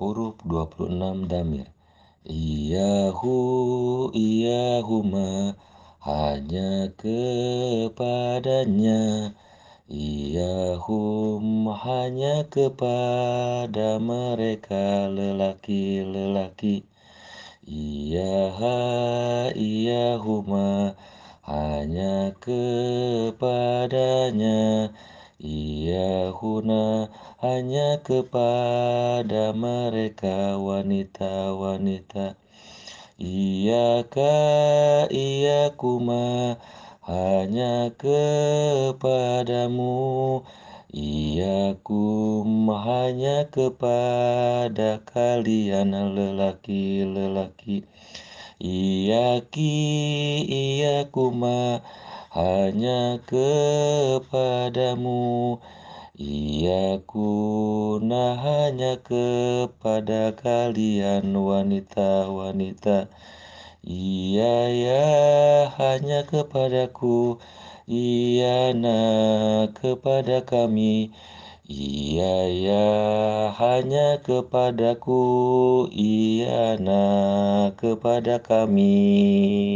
huruf 26 damir. Iyahu, iyahuma, hanya kepadanya. Iyahum hanya kepada mereka lelaki-lelaki. Iyaha, iyahuma, hanya kepadanya. Iyahuna hanya kepada mereka wanita-wanita. Iyaka, iyakuma, hanya kepadamu. Iyakum hanya kepada kalian lelaki-lelaki. Iyaki, iyakuma, hanya kepadamu. Iyakuna hanya kepada kalian wanita-wanita. Iya ya hanya kepadaku, iyana kepada kami. Iya ya hanya kepadaku, iyana kepada kami.